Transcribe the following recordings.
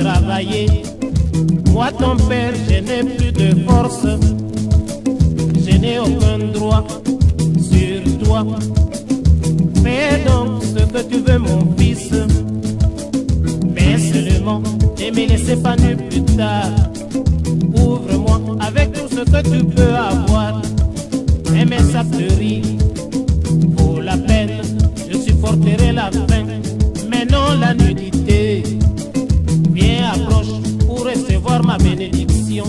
travailler. Moi, ton père, je n'ai plus de force. Je n'ai aucun droit sur toi. Fais donc ce que tu veux, mon fils. Mais seulement, ne me laissez pas nu plus tard. Ouvre-moi avec tout ce que tu peux avoir. Et mes saperies, vaut la peine, je supporterai la faim, mais non la nudité. Ma bénédiction.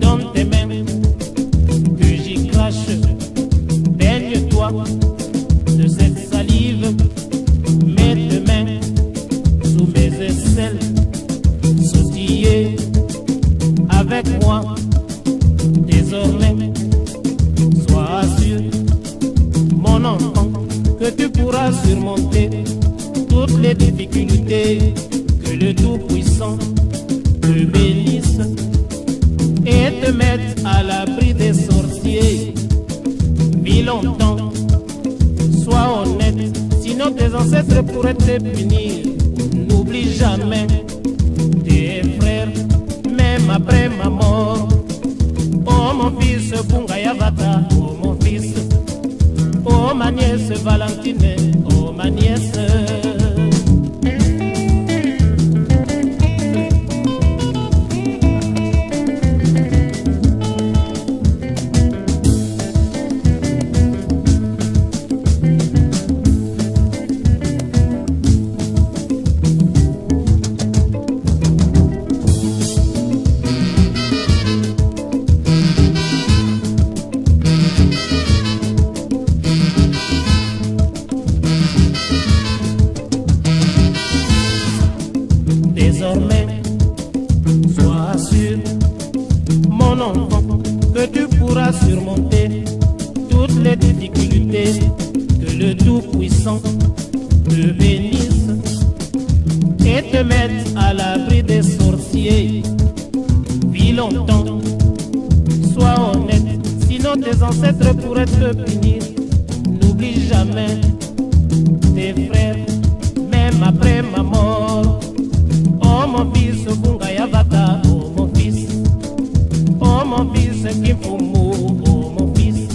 Donne tes mains, que j'y crache. Baigne-toi de cette salive. Mets tes mains sous mes aisselles. Sautiller avec moi. Désormais, sois sûr, mon enfant, que tu pourras surmonter toutes les difficultés. Que le Tout-Puissant te bénisse et te mette à l'abri des sorciers. Vis longtemps, sois honnête, sinon tes ancêtres pourraient te punir. N'oublie jamais tes frères, même après ma mort. Oh mon fils Bunga Yavata, oh mon fils, oh ma nièce Valentine, oh ma nièce. Sois honnête, sinon tes ancêtres pourraient te punir. N'oublie jamais tes frères, même après ma mort. Oh mon fils, Bunga Yavata, oh mon fils. Oh mon fils, Kimfumu, oh mon fils.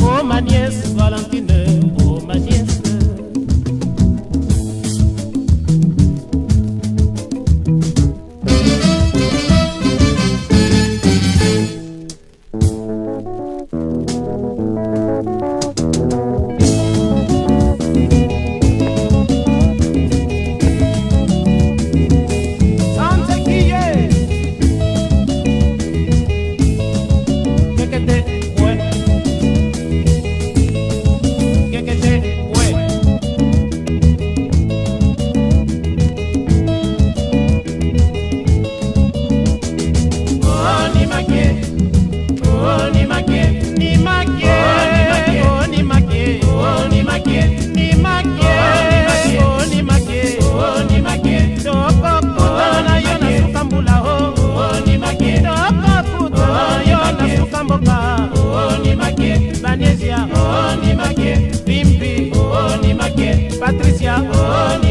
Oh ma nièce, Valentine, Oh, ni makie. Patricia. Oh,